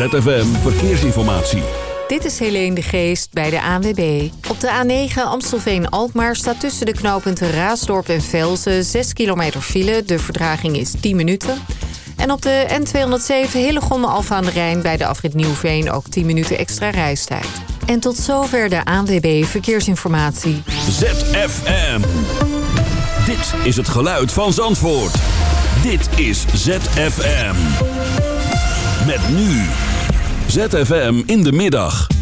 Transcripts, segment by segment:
ZFM Verkeersinformatie. Dit is Helene de Geest bij de ANWB. Op de A9 Amstelveen Altmaar staat tussen de knooppunten Raasdorp en Velzen 6 kilometer file. De verdraging is 10 minuten. En op de N207 Hillegom Alfa aan de Rijn bij de afrit Nieuwveen ook 10 minuten extra reistijd. En tot zover de ANWB Verkeersinformatie. ZFM. Dit is het geluid van Zandvoort. Dit is ZFM. Met nu ZFM in de middag.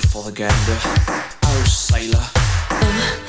good for the gander. Oh, sailor. Um.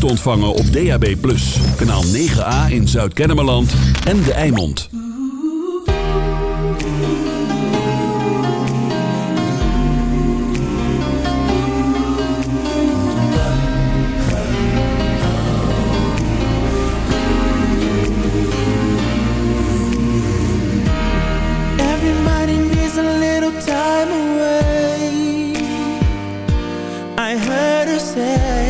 te ontvangen op DAB+. Kanaal 9A in Zuid-Kennemerland en De Eimond. I heard her say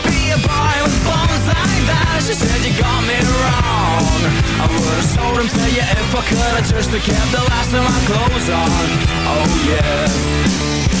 boy with bones like that. She said you got me wrong. I would've sold him to you if I could. I just kept the last of my clothes on. Oh yeah.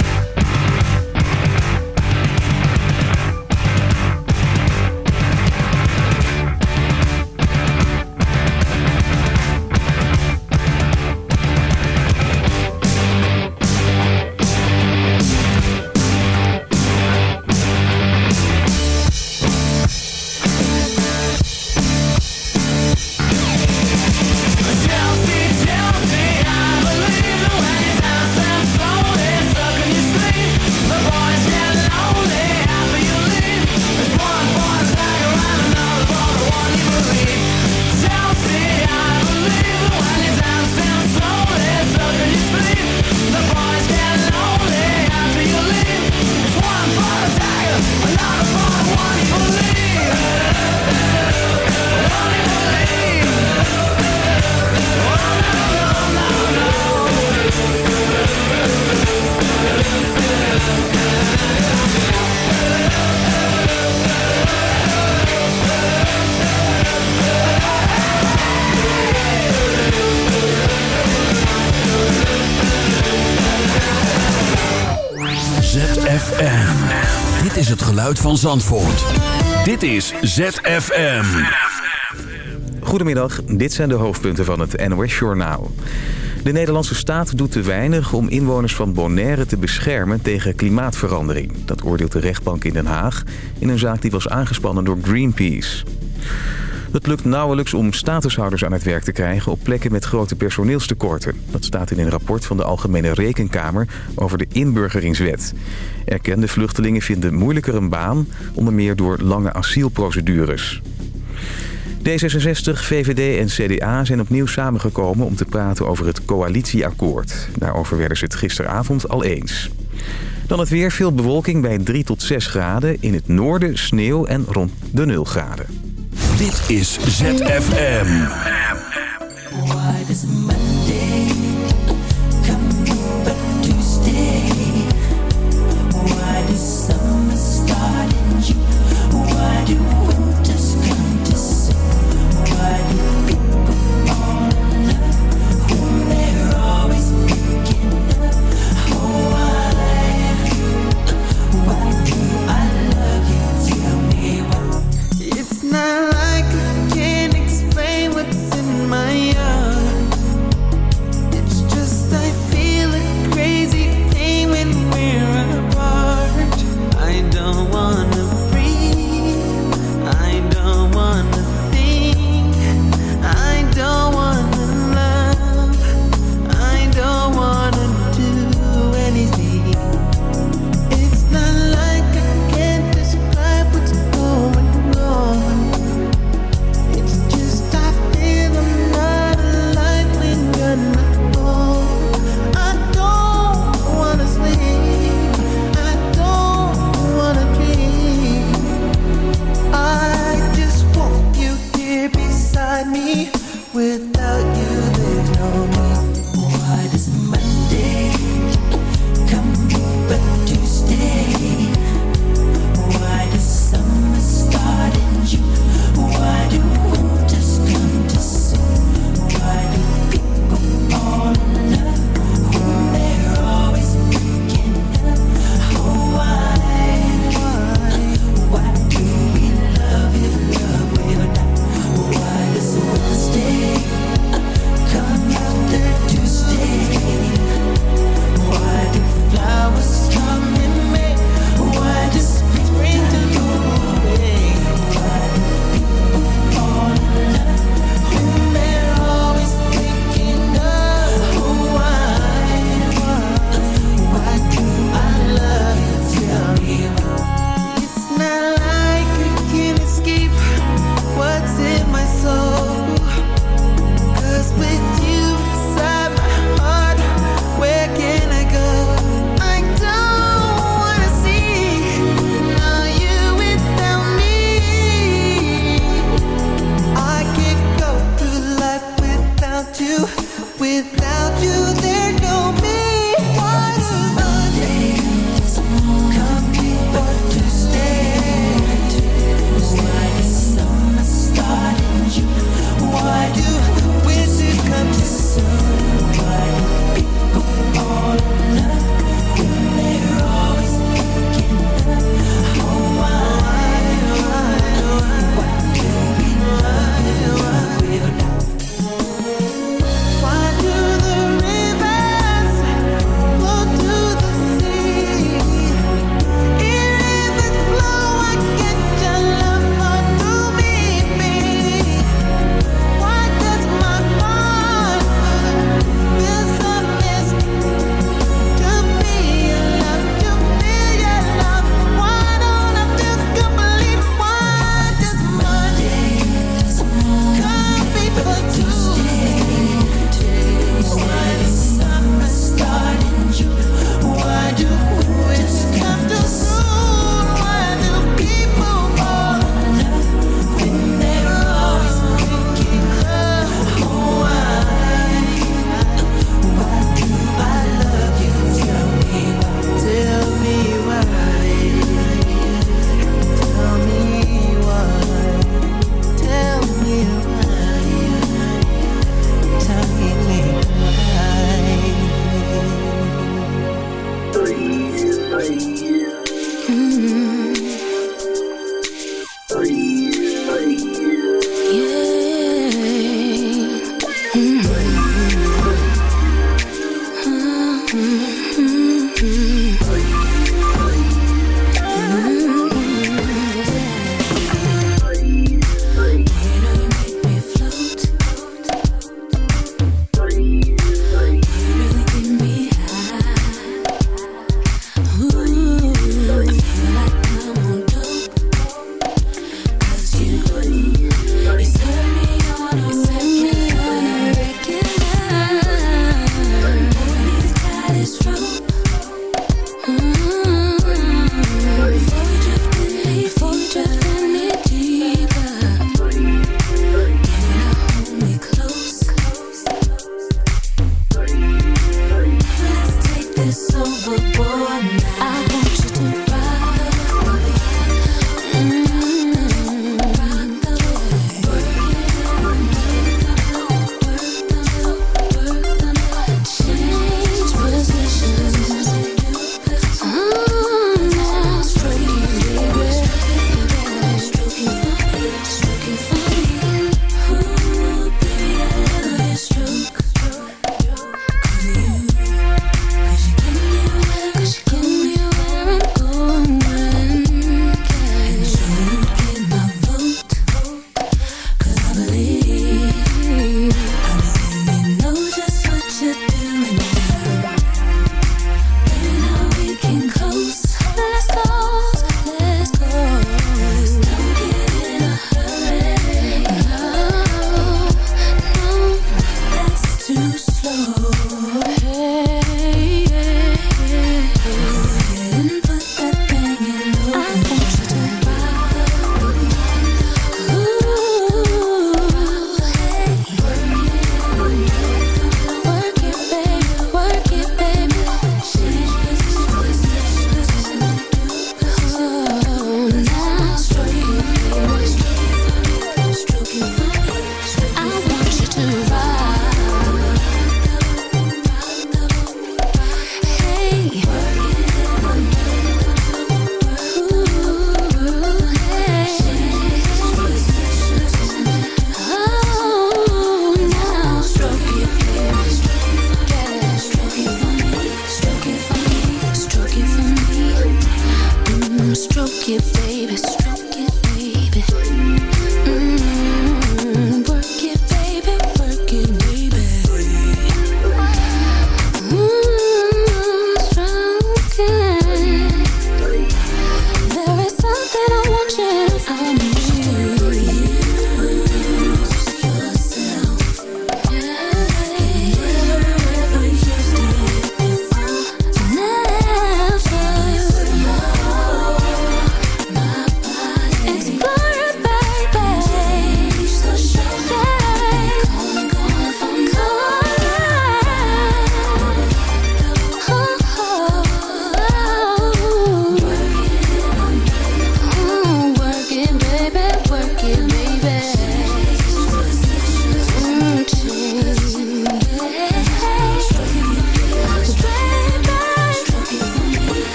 Van Zandvoort. Dit is ZFM. Goedemiddag, dit zijn de hoofdpunten van het NOS-journaal. De Nederlandse staat doet te weinig om inwoners van Bonaire te beschermen tegen klimaatverandering. Dat oordeelt de rechtbank in Den Haag in een zaak die was aangespannen door Greenpeace. Het lukt nauwelijks om statushouders aan het werk te krijgen op plekken met grote personeelstekorten. Dat staat in een rapport van de Algemene Rekenkamer over de inburgeringswet. Erkende vluchtelingen vinden moeilijker een baan, onder meer door lange asielprocedures. D66, VVD en CDA zijn opnieuw samengekomen om te praten over het coalitieakkoord. Daarover werden ze het gisteravond al eens. Dan het weer, veel bewolking bij 3 tot 6 graden. In het noorden sneeuw en rond de 0 graden. Dit is ZFM. Why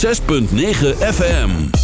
106.9 FM.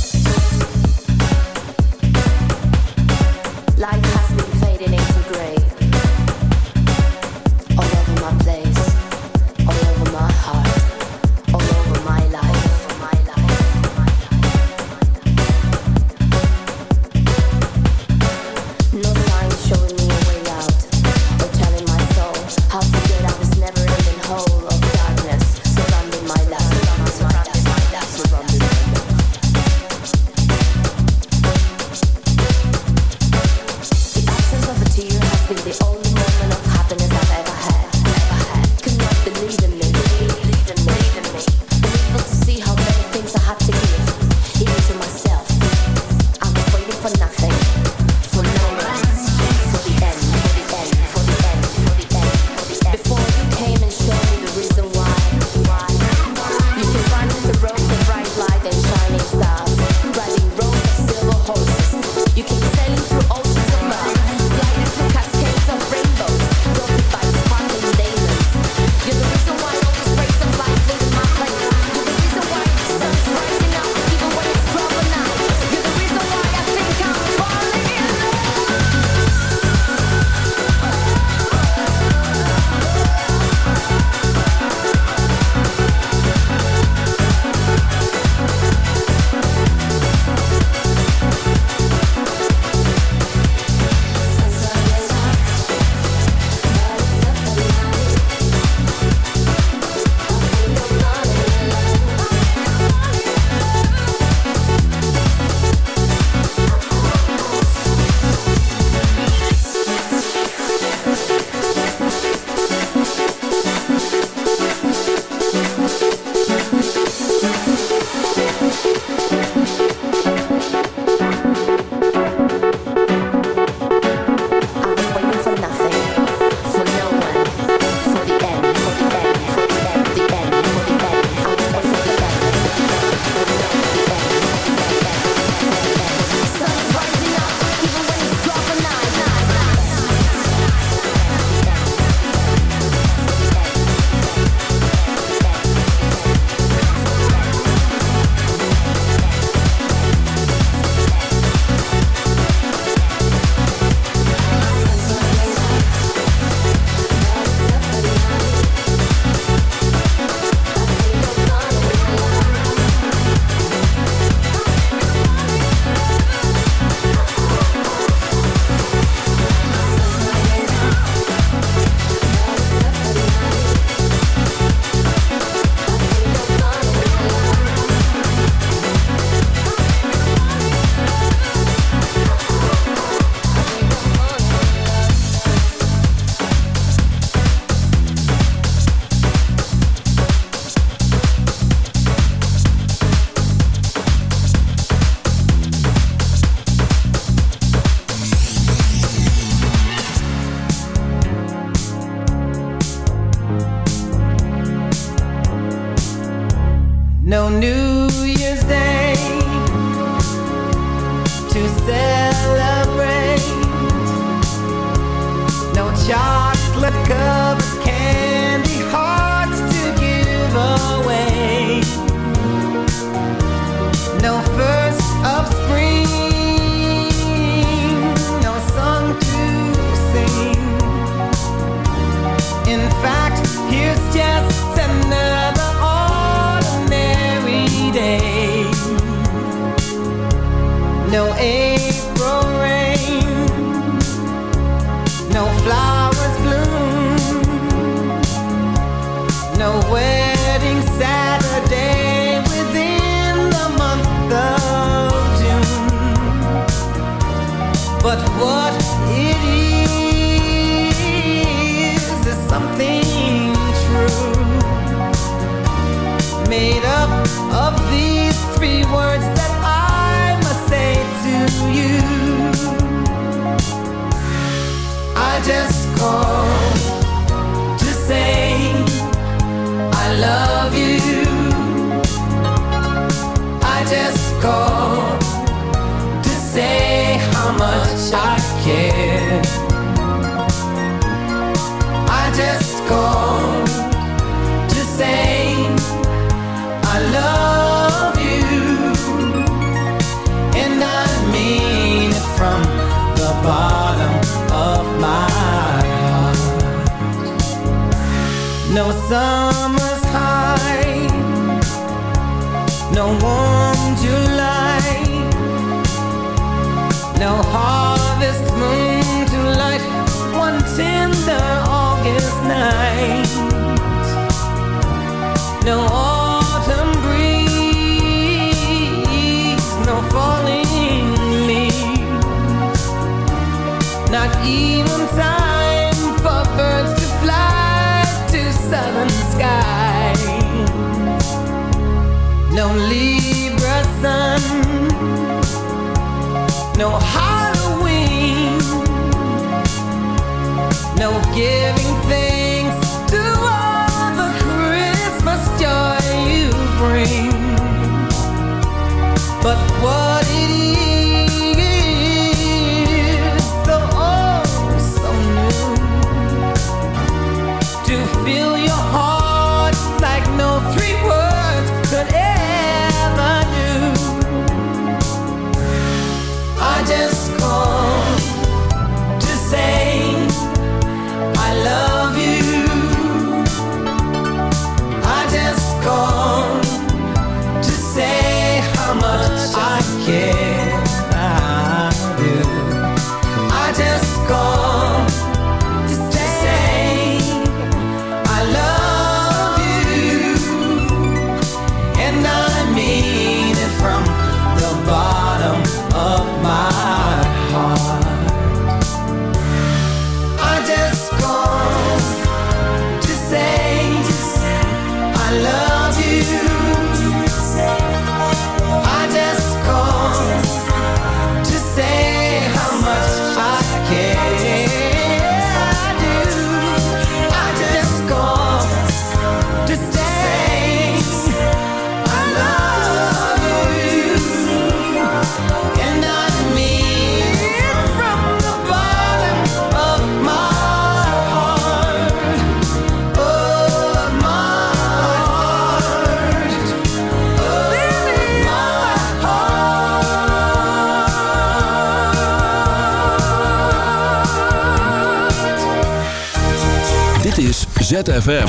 ZFM.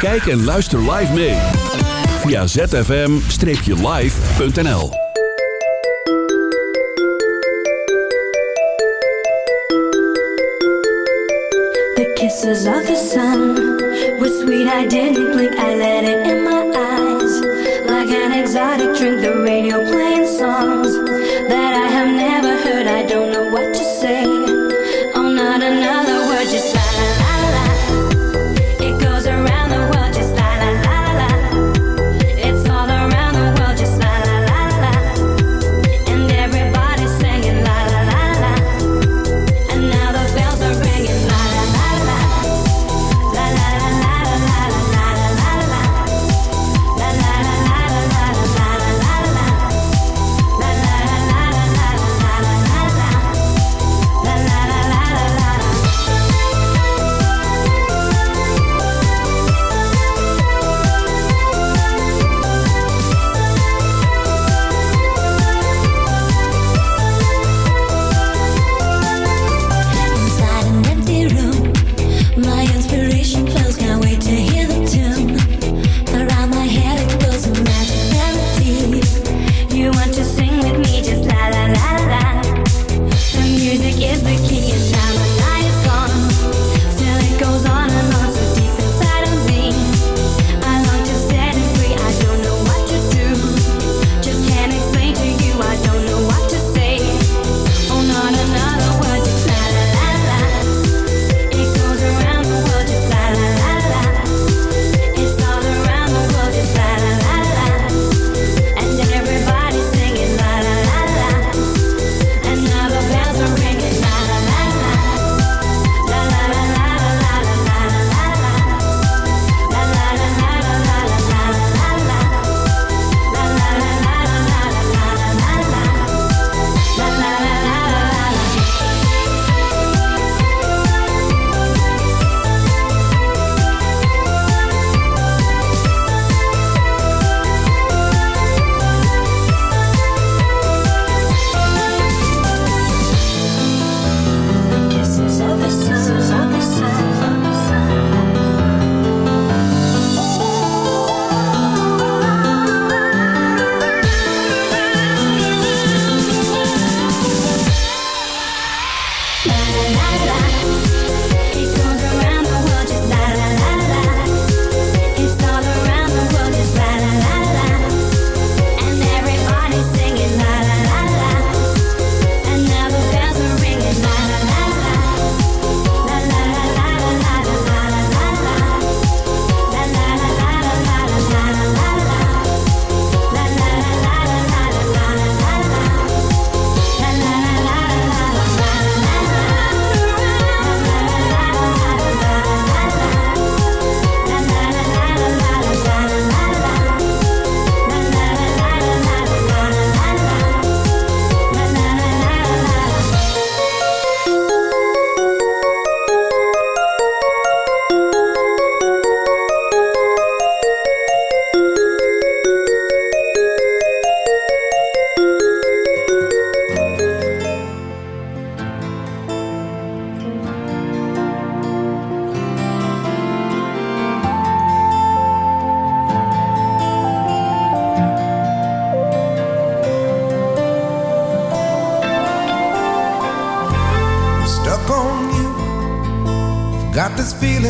Kijk en luister live mee. Via zfm-live.nl The kisses of the sun were sweet, I didn't blink, I let it in my eyes. Like an exotic drink, the radio playing songs.